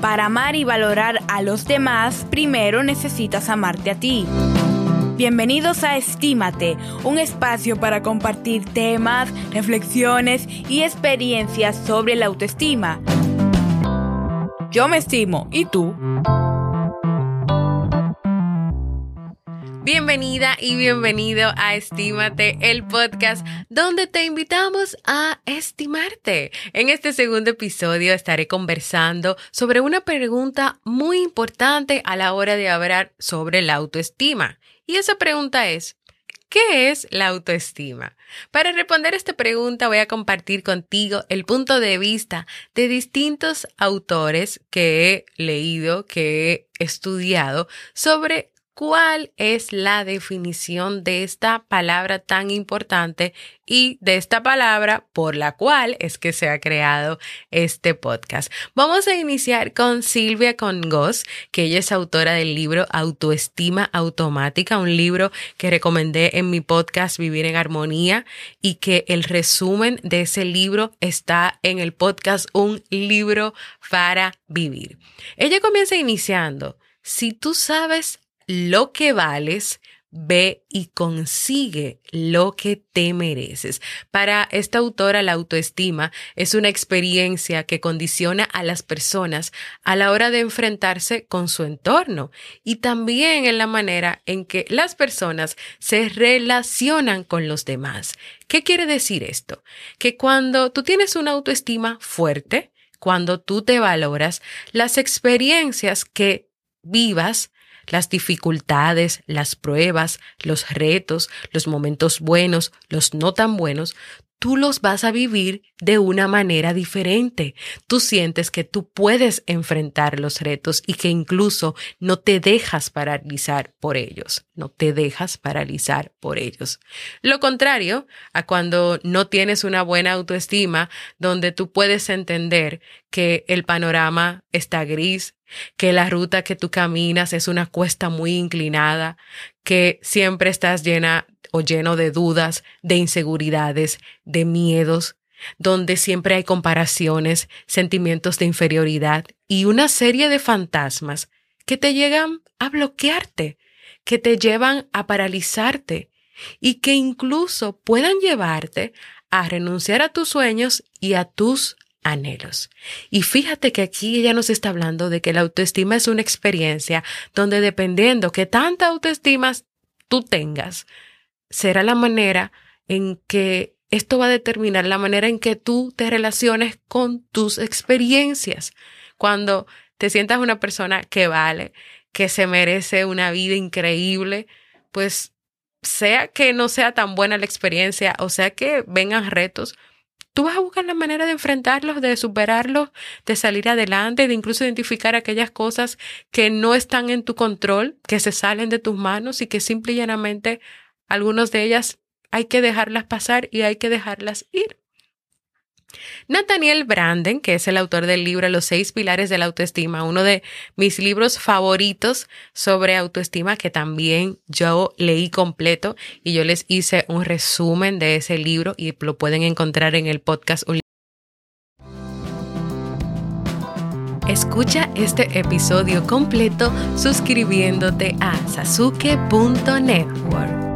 Para amar y valorar a los demás, primero necesitas amarte a ti. Bienvenidos a Estímate, un espacio para compartir temas, reflexiones y experiencias sobre la autoestima. Yo me estimo, ¿y tú? Bienvenida y bienvenido a Estímate, el podcast donde te invitamos a estimarte. En este segundo episodio estaré conversando sobre una pregunta muy importante a la hora de hablar sobre la autoestima. Y esa pregunta es, ¿Qué es la autoestima? Para responder esta pregunta voy a compartir contigo el punto de vista de distintos autores que he leído, que he estudiado sobre cuál es la definición de esta palabra tan importante y de esta palabra por la cual es que se ha creado este podcast. Vamos a iniciar con Silvia Congos, que ella es autora del libro Autoestima Automática, un libro que recomendé en mi podcast Vivir en Armonía y que el resumen de ese libro está en el podcast Un libro para vivir. Ella comienza iniciando, si tú sabes lo que vales, ve y consigue lo que te mereces. Para esta autora, la autoestima es una experiencia que condiciona a las personas a la hora de enfrentarse con su entorno y también en la manera en que las personas se relacionan con los demás. ¿Qué quiere decir esto? Que cuando tú tienes una autoestima fuerte, cuando tú te valoras, las experiencias que vivas las dificultades, las pruebas, los retos, los momentos buenos, los no tan buenos, tú los vas a vivir de una manera diferente. Tú sientes que tú puedes enfrentar los retos y que incluso no te dejas paralizar por ellos, no te dejas paralizar por ellos. Lo contrario a cuando no tienes una buena autoestima, donde tú puedes entender que el panorama está gris, que la ruta que tú caminas es una cuesta muy inclinada, que siempre estás llena o lleno de dudas, de inseguridades, de miedos, donde siempre hay comparaciones, sentimientos de inferioridad y una serie de fantasmas que te llegan a bloquearte, que te llevan a paralizarte y que incluso puedan llevarte a renunciar a tus sueños y a tus anhelos. Y fíjate que aquí ella nos está hablando de que la autoestima es una experiencia donde dependiendo que tanta autoestima tú tengas, será la manera en que esto va a determinar la manera en que tú te relaciones con tus experiencias. Cuando te sientas una persona que vale, que se merece una vida increíble, pues sea que no sea tan buena la experiencia o sea que vengan retos, tú vas a buscar la manera de enfrentarlos, de superarlos, de salir adelante, de incluso identificar aquellas cosas que no están en tu control, que se salen de tus manos y que simple y llanamente algunos de ellas hay que dejarlas pasar y hay que dejarlas ir. Nathaniel Branden, que es el autor del libro Los seis pilares de la autoestima, uno de mis libros favoritos sobre autoestima que también yo leí completo y yo les hice un resumen de ese libro y lo pueden encontrar en el podcast. Escucha este episodio completo suscribiéndote a sasuke.network.